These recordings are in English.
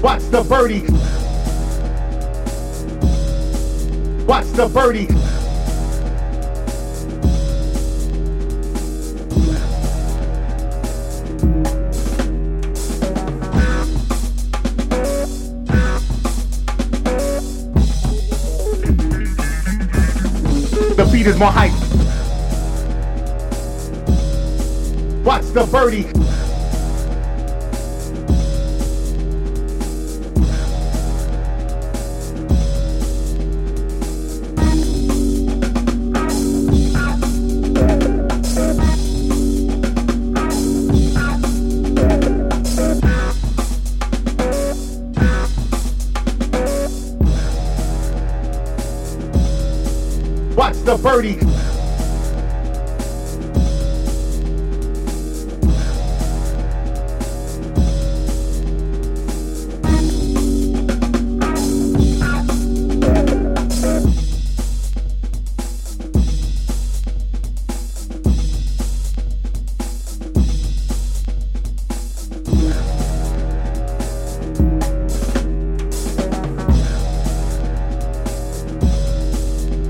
Watch the birdie. Watch the birdie. The beat is more hype. Watch the birdie. Watch the birdie.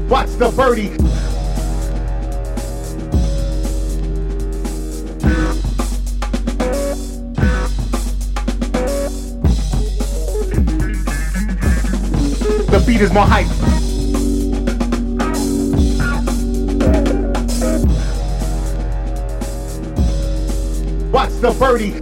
Watch the birdie. The beat is more hype. Watch the birdie.